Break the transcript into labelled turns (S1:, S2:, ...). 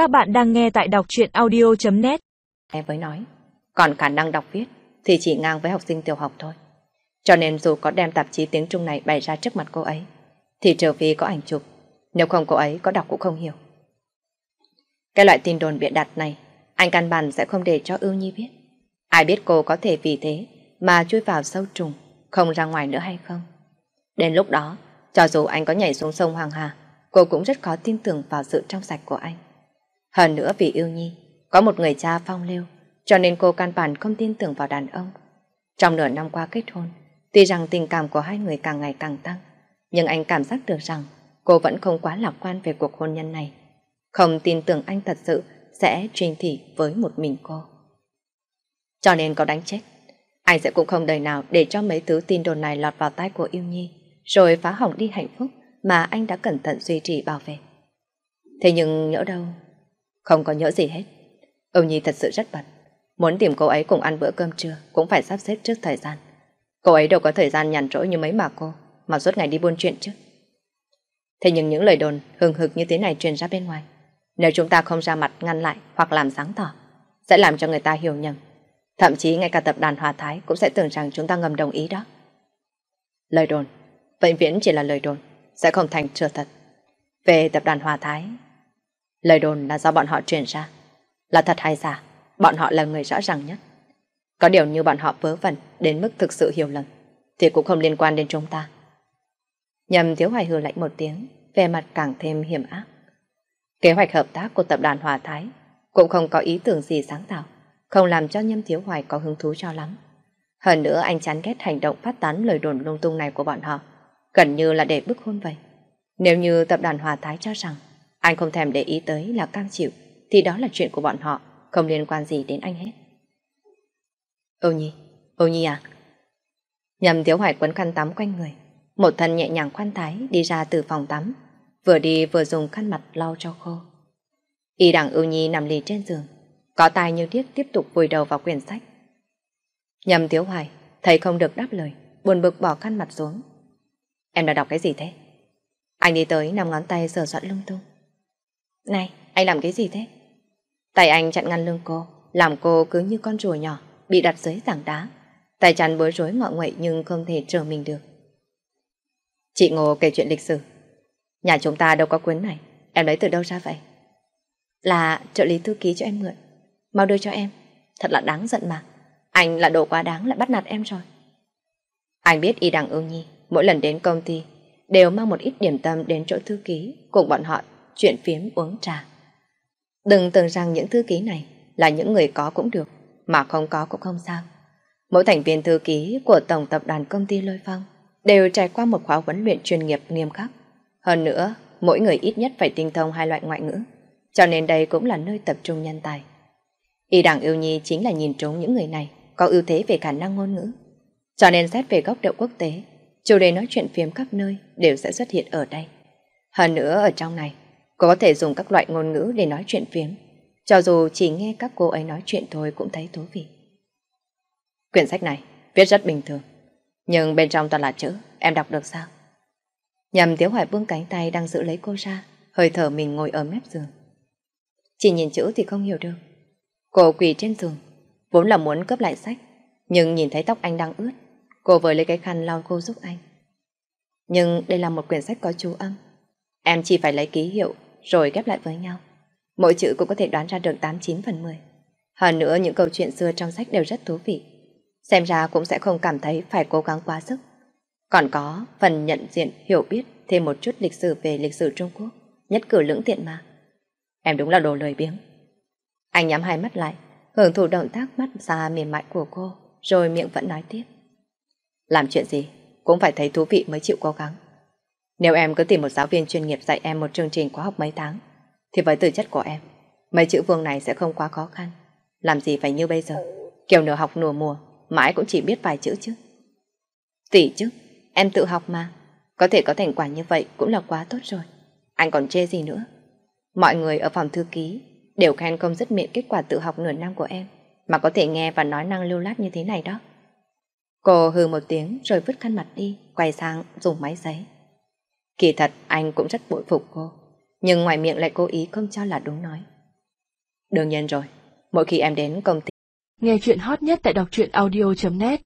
S1: Các bạn đang nghe tại đọc truyện audio.net
S2: Em với nói, còn khả năng đọc viết thì chỉ ngang với học sinh tiểu học thôi. Cho nên dù có đem tạp chí tiếng Trung này bày ra trước mặt cô ấy, thì trừ phi có ảnh chụp, nếu không cô ấy có đọc cũng không hiểu. Cái loại tin đồn biện đặt này, anh căn bản sẽ không để cho ưu nhi biết. Ai biết cô có thể vì thế mà chui vào sâu trùng, không ra ngoài nữa hay không. Đến lúc đó, cho dù anh có nhảy xuống sông Hoàng Hà, cô cũng rất khó tin tưởng vào sự trong sạch của anh. Hơn nữa vì yêu nhi, có một người cha phong lưu, cho nên cô căn bản không tin tưởng vào đàn ông. Trong nửa năm qua kết hôn, tuy rằng tình cảm của hai người càng ngày càng tăng, nhưng anh cảm giác được rằng cô vẫn không quá lạc quan về cuộc hôn nhân này. Không tin tưởng anh thật sự sẽ truyền thị với một mình cô. Cho nên có đánh chết, anh sẽ cũng không đời nào để cho mấy thứ tin đồn này lọt vào tai của yêu nhi, rồi phá hỏng đi hạnh phúc mà anh đã cẩn thận duy trì bảo vệ. Thế nhưng nhỡ đâu, không có nhỡ gì hết. Âu Nhi thật sự rất bận. Muốn tìm cô ấy cùng ăn bữa cơm trưa cũng phải sắp xếp trước thời gian. Cô ấy đâu có thời gian nhàn rỗi như mấy bà cô mà suốt ngày đi buôn chuyện chứ. Thế nhưng những lời đồn hừng hực như thế này truyền ra bên ngoài. Nếu chúng ta không ra mặt ngăn lại hoặc làm sáng tỏ, sẽ làm cho người ta hiểu nhầm. Thậm chí ngay cả tập đoàn Hòa Thái cũng sẽ tưởng rằng chúng ta ngầm đồng ý đó. Lời đồn, vĩnh viễn chỉ là lời đồn, sẽ không thành sự thật. Về tập đoàn Hòa Thái, lời đồn là do bọn họ truyền ra. Là thật hay giả, bọn họ là người rõ ràng nhất. Có điều như bọn họ vớ vẩn đến mức thực sự hiểu lầm, thì cũng không liên quan đến chúng ta. Nhầm thiếu hoài hư lạnh một tiếng, về mặt càng thêm hiểm ác. Kế hoạch hợp tác của tập đoàn Hòa Thái cũng không có ý tưởng gì sáng tạo, không làm cho Nhâm Thiếu Hoài có hứng thú cho lắm. Hơn nữa anh chán ghét hành động phát tán lời đồn lung tung này của bọn họ, gần như là để bức hôn vậy. Nếu như tập đoàn Hòa Thái cho rằng anh không thèm để ý tới là cam chịu, thì đó là chuyện của bọn họ, không liên quan gì đến anh hết. Âu Nhi, Âu Nhi à? Nhầm Thiếu Hoài quấn khăn tắm quanh người, một thân nhẹ nhàng khoan thái đi ra từ phòng tắm, vừa đi vừa dùng khăn mặt lau cho khô. Y đẳng Âu Nhi nằm lì trên giường, có tai như điếc tiếp tục vùi đầu vào quyển sách. Nhầm Thiếu Hoài, thấy không được đáp lời, buồn bực bỏ khăn mặt xuống. Em đã đọc cái gì thế? Anh đi tới nằm ngón tay sờ soạn lung tung. Này, anh làm cái gì thế? Tay anh chặn ngăn lưng cô, làm cô cứ như con rùa nhỏ, bị đặt dưới tảng đá. Tay chắn bối rối ngọ nguậy nhưng không thể trở mình được. Chị Ngô kể chuyện lịch sử. Nhà chúng ta đâu có cuốn này, em lấy từ đâu ra vậy? Là trợ lý thư ký cho em mượn. Mau đưa cho em, thật là đáng giận mà. Anh là đồ quá đáng lại bắt nạt em rồi. Anh biết y đằng ưu nhi, mỗi lần đến công ty, đều mang một ít điểm tâm đến chỗ thư ký, cùng bọn họ chuyện phiếm uống trà. Đừng tưởng rằng những thư ký này là những người có cũng được, mà không có cũng không sao. Mỗi thành viên thư ký của Tổng Tập đoàn Công ty Lôi Phong đều trải qua một khóa huấn luyện chuyên nghiệp nghiêm khắc. Hơn nữa, mỗi người ít nhất phải tinh thông hai loại ngoại ngữ, cho nên đây cũng là nơi tập trung nhân tài. Y đảng yêu nhi chính là nhìn trúng những người này có ưu thế về khả năng ngôn ngữ. Cho nên xét về góc độ quốc tế, chủ đề nói chuyện phiếm khắp nơi đều sẽ xuất hiện ở đây. Hơn nữa ở trong này, cô có thể dùng các loại ngôn ngữ để nói chuyện phiếm. Cho dù chỉ nghe các cô ấy nói chuyện thôi cũng thấy thú vị. Quyển sách này viết rất bình thường, nhưng bên trong toàn là chữ, em đọc được sao? Nhầm Tiếu Hoài buông cánh tay đang giữ lấy cô ra, hơi thở mình ngồi ở mép giường. Chỉ nhìn chữ thì không hiểu được. Cô quỳ trên giường, vốn là muốn cướp lại sách, nhưng nhìn thấy tóc anh đang ướt, cô vừa lấy cái khăn lau cô giúp anh. Nhưng đây là một quyển sách có chú âm. Em chỉ phải lấy ký hiệu rồi ghép lại với nhau. Mỗi chữ cũng có thể đoán ra được 8-9 phần 10. Hơn nữa những câu chuyện xưa trong sách đều rất thú vị. Xem ra cũng sẽ không cảm thấy phải cố gắng quá sức. Còn có phần nhận diện, hiểu biết thêm một chút lịch sử về lịch sử Trung Quốc. Nhất cử lưỡng tiện mà. Em đúng là đồ lười biếng. Anh nhắm hai mắt lại, hưởng thụ động tác mắt xa mềm mại của cô, rồi miệng vẫn nói tiếp. Làm chuyện gì, cũng phải thấy thú vị mới chịu cố gắng. Nếu em cứ tìm một giáo viên chuyên nghiệp dạy em một chương trình khóa học mấy tháng, thì với tư chất của em, mấy chữ vương này sẽ không quá khó khăn. Làm gì phải như bây giờ, kiểu nửa học nửa mùa, mãi cũng chỉ biết vài chữ chứ. Tỷ chứ, em tự học mà, có thể có thành quả như vậy cũng là quá tốt rồi. Anh còn chê gì nữa? Mọi người ở phòng thư ký đều khen không dứt miệng kết quả tự học nửa năm của em, mà có thể nghe và nói năng lưu lát như thế này đó. Cô hừ một tiếng rồi vứt khăn mặt đi, quay sang dùng máy giấy. Kỳ thật anh cũng rất bội phục cô, nhưng ngoài miệng lại cố ý không cho là đúng nói. Đương nhiên rồi, mỗi khi em đến công ty
S1: Nghe chuyện hot nhất tại đọc truyện audio.net